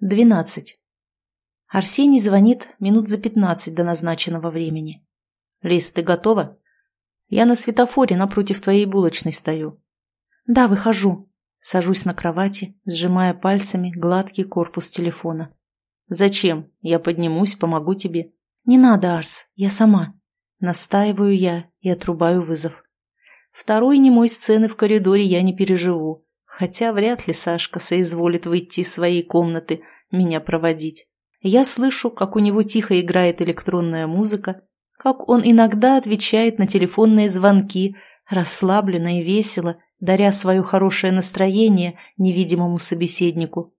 Двенадцать. Арсений звонит минут за пятнадцать до назначенного времени. «Лиз, ты готова?» «Я на светофоре напротив твоей булочной стою». «Да, выхожу». Сажусь на кровати, сжимая пальцами гладкий корпус телефона. «Зачем? Я поднимусь, помогу тебе». «Не надо, Арс, я сама». Настаиваю я и отрубаю вызов. Второй немой сцены в коридоре я не переживу, хотя вряд ли Сашка соизволит выйти из своей комнаты, меня проводить. Я слышу, как у него тихо играет электронная музыка, как он иногда отвечает на телефонные звонки, расслабленно и весело, даря свое хорошее настроение невидимому собеседнику.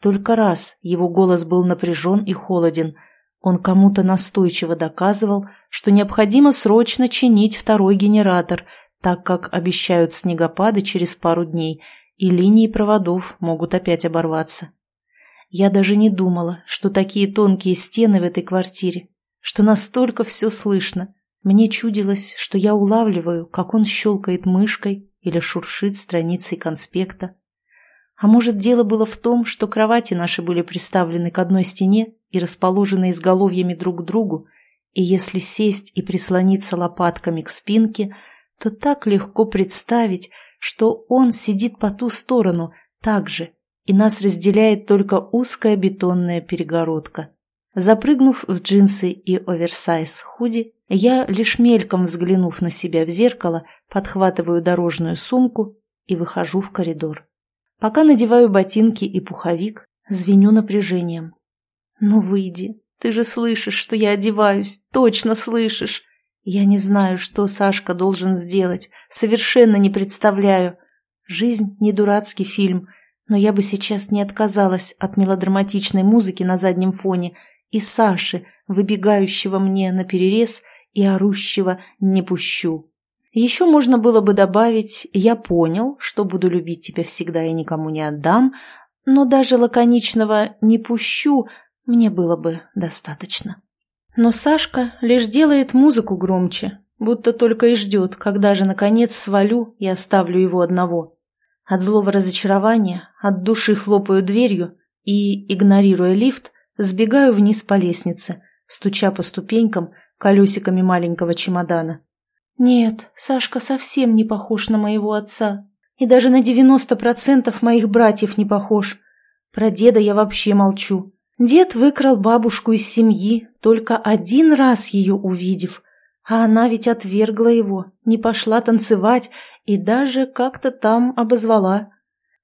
Только раз его голос был напряжен и холоден. Он кому-то настойчиво доказывал, что необходимо срочно чинить второй генератор, так как обещают снегопады через пару дней, и линии проводов могут опять оборваться. Я даже не думала, что такие тонкие стены в этой квартире, что настолько все слышно. Мне чудилось, что я улавливаю, как он щелкает мышкой или шуршит страницей конспекта. А может, дело было в том, что кровати наши были приставлены к одной стене и расположены изголовьями друг к другу, и если сесть и прислониться лопатками к спинке, то так легко представить, что он сидит по ту сторону, так же, и нас разделяет только узкая бетонная перегородка. Запрыгнув в джинсы и оверсайз худи, я, лишь мельком взглянув на себя в зеркало, подхватываю дорожную сумку и выхожу в коридор. Пока надеваю ботинки и пуховик, звеню напряжением. «Ну выйди, ты же слышишь, что я одеваюсь, точно слышишь!» Я не знаю, что Сашка должен сделать, совершенно не представляю. Жизнь не дурацкий фильм — но я бы сейчас не отказалась от мелодраматичной музыки на заднем фоне и Саши, выбегающего мне на перерез и орущего «не пущу». Еще можно было бы добавить «я понял, что буду любить тебя всегда и никому не отдам», но даже лаконичного «не пущу» мне было бы достаточно. Но Сашка лишь делает музыку громче, будто только и ждет, когда же, наконец, свалю и оставлю его одного. От злого разочарования, от души хлопаю дверью и, игнорируя лифт, сбегаю вниз по лестнице, стуча по ступенькам колесиками маленького чемодана. Нет, Сашка совсем не похож на моего отца. И даже на девяносто процентов моих братьев не похож. Про деда я вообще молчу. Дед выкрал бабушку из семьи, только один раз ее увидев – а она ведь отвергла его, не пошла танцевать и даже как-то там обозвала.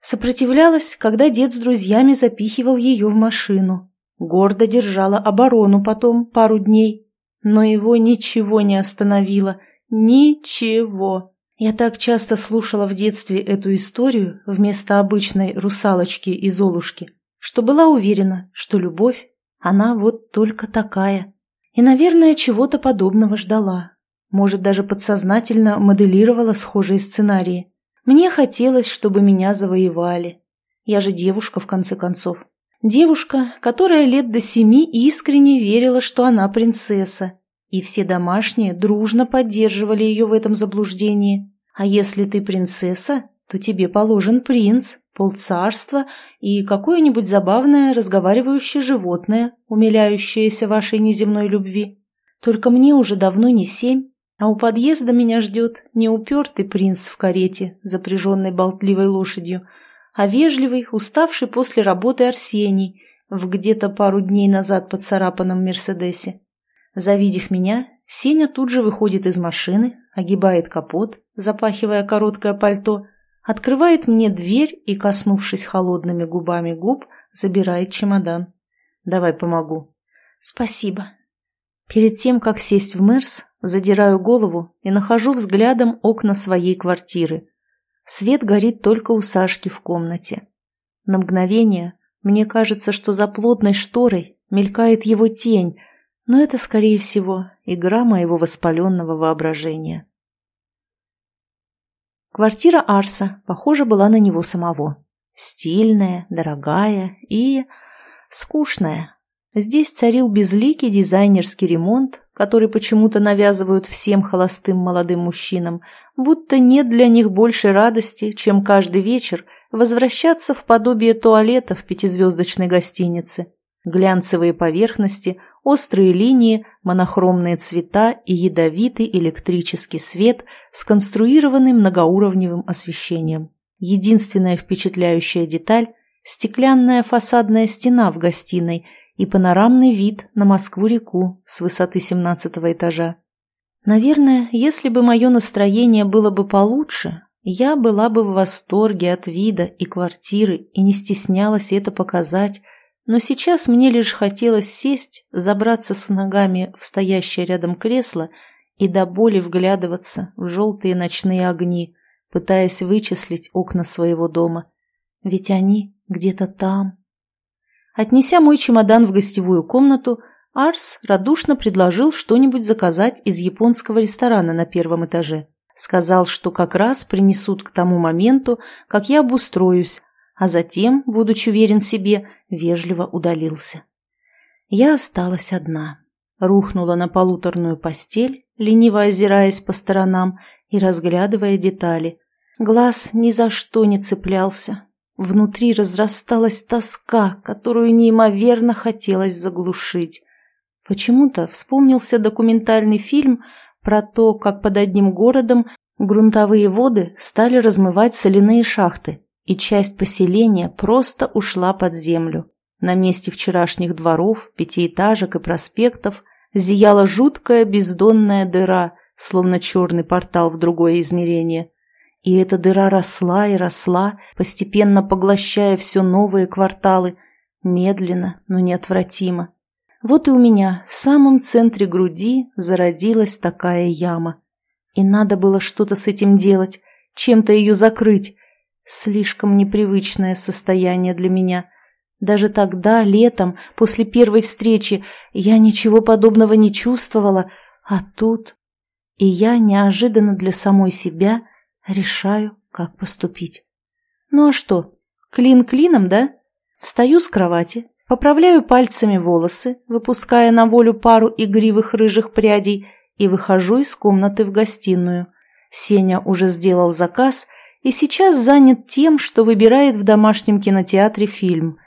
Сопротивлялась, когда дед с друзьями запихивал ее в машину. Гордо держала оборону потом пару дней. Но его ничего не остановило. Ничего. Я так часто слушала в детстве эту историю вместо обычной русалочки и золушки, что была уверена, что любовь, она вот только такая – и, наверное, чего-то подобного ждала. Может, даже подсознательно моделировала схожие сценарии. Мне хотелось, чтобы меня завоевали. Я же девушка, в конце концов. Девушка, которая лет до семи искренне верила, что она принцесса. И все домашние дружно поддерживали ее в этом заблуждении. А если ты принцесса, то тебе положен принц, полцарства и какое-нибудь забавное разговаривающее животное, умиляющееся вашей неземной любви. Только мне уже давно не семь, а у подъезда меня ждет не упертый принц в карете, запряженной болтливой лошадью, а вежливый, уставший после работы Арсений в где-то пару дней назад поцарапанном Мерседесе. Завидев меня, Сеня тут же выходит из машины, огибает капот, запахивая короткое пальто – открывает мне дверь и, коснувшись холодными губами губ, забирает чемодан. «Давай помогу». «Спасибо». Перед тем, как сесть в Мерс, задираю голову и нахожу взглядом окна своей квартиры. Свет горит только у Сашки в комнате. На мгновение мне кажется, что за плотной шторой мелькает его тень, но это, скорее всего, игра моего воспаленного воображения. Квартира Арса, похоже, была на него самого. Стильная, дорогая и... скучная. Здесь царил безликий дизайнерский ремонт, который почему-то навязывают всем холостым молодым мужчинам, будто нет для них больше радости, чем каждый вечер возвращаться в подобие туалета в пятизвездочной гостинице. Глянцевые поверхности, острые линии, монохромные цвета и ядовитый электрический свет, сконструированный многоуровневым освещением. Единственная впечатляющая деталь – стеклянная фасадная стена в гостиной и панорамный вид на Москву-реку с высоты 17 этажа. Наверное, если бы мое настроение было бы получше, я была бы в восторге от вида и квартиры и не стеснялась это показать, но сейчас мне лишь хотелось сесть, забраться с ногами в стоящее рядом кресло и до боли вглядываться в желтые ночные огни, пытаясь вычислить окна своего дома. Ведь они где-то там. Отнеся мой чемодан в гостевую комнату, Арс радушно предложил что-нибудь заказать из японского ресторана на первом этаже. Сказал, что как раз принесут к тому моменту, как я обустроюсь, а затем, будучи уверен себе, вежливо удалился. Я осталась одна, рухнула на полуторную постель, лениво озираясь по сторонам и разглядывая детали. Глаз ни за что не цеплялся. Внутри разрасталась тоска, которую неимоверно хотелось заглушить. Почему-то вспомнился документальный фильм про то, как под одним городом грунтовые воды стали размывать соляные шахты, и часть поселения просто ушла под землю. На месте вчерашних дворов, пятиэтажек и проспектов зияла жуткая бездонная дыра, словно черный портал в другое измерение. И эта дыра росла и росла, постепенно поглощая все новые кварталы, медленно, но неотвратимо. Вот и у меня в самом центре груди зародилась такая яма. И надо было что-то с этим делать, чем-то ее закрыть, Слишком непривычное состояние для меня. Даже тогда, летом, после первой встречи, я ничего подобного не чувствовала, а тут... И я неожиданно для самой себя решаю, как поступить. Ну а что, клин клином, да? Встаю с кровати, поправляю пальцами волосы, выпуская на волю пару игривых рыжих прядей, и выхожу из комнаты в гостиную. Сеня уже сделал заказ — и сейчас занят тем, что выбирает в домашнем кинотеатре фильм.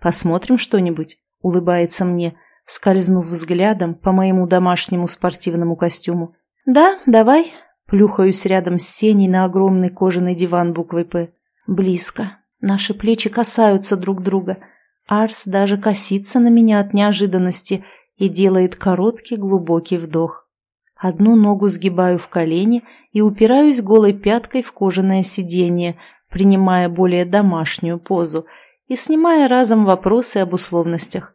«Посмотрим что-нибудь», — улыбается мне, скользнув взглядом по моему домашнему спортивному костюму. «Да, давай», — плюхаюсь рядом с Сеней на огромный кожаный диван буквой «П». Близко. Наши плечи касаются друг друга. Арс даже косится на меня от неожиданности и делает короткий глубокий вдох. Одну ногу сгибаю в колени и упираюсь голой пяткой в кожаное сиденье, принимая более домашнюю позу и снимая разом вопросы об условностях.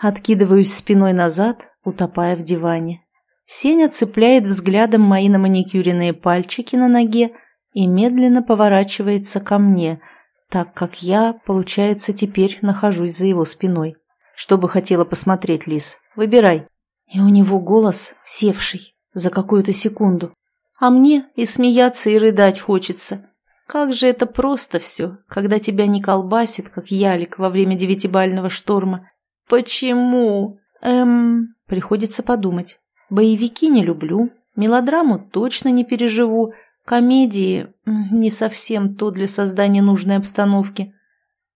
Откидываюсь спиной назад, утопая в диване. Сеня цепляет взглядом мои наманикюренные пальчики на ноге и медленно поворачивается ко мне, так как я, получается, теперь нахожусь за его спиной. Что бы хотела посмотреть, Лис? Выбирай. И у него голос севший, за какую-то секунду. А мне и смеяться, и рыдать хочется. Как же это просто все, когда тебя не колбасит, как ялик во время девятибального шторма. Почему? Эм, приходится подумать. Боевики не люблю, мелодраму точно не переживу, комедии не совсем то для создания нужной обстановки.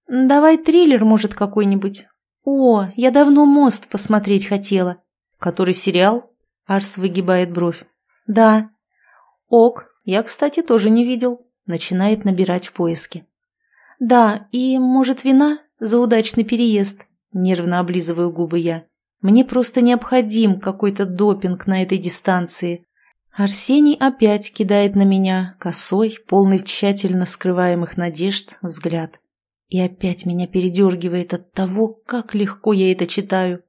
Давай триллер, может, какой-нибудь. О, я давно «Мост» посмотреть хотела. Который сериал? Арс выгибает бровь. «Да». «Ок, я, кстати, тоже не видел». Начинает набирать в поиске. «Да, и, может, вина за удачный переезд?» Нервно облизываю губы я. «Мне просто необходим какой-то допинг на этой дистанции». Арсений опять кидает на меня косой, полный тщательно скрываемых надежд, взгляд. И опять меня передергивает от того, как легко я это читаю.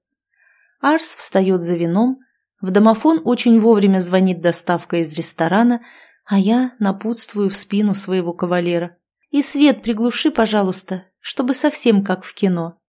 Арс встает за вином, в домофон очень вовремя звонит доставка из ресторана, а я напутствую в спину своего кавалера. «И свет приглуши, пожалуйста, чтобы совсем как в кино».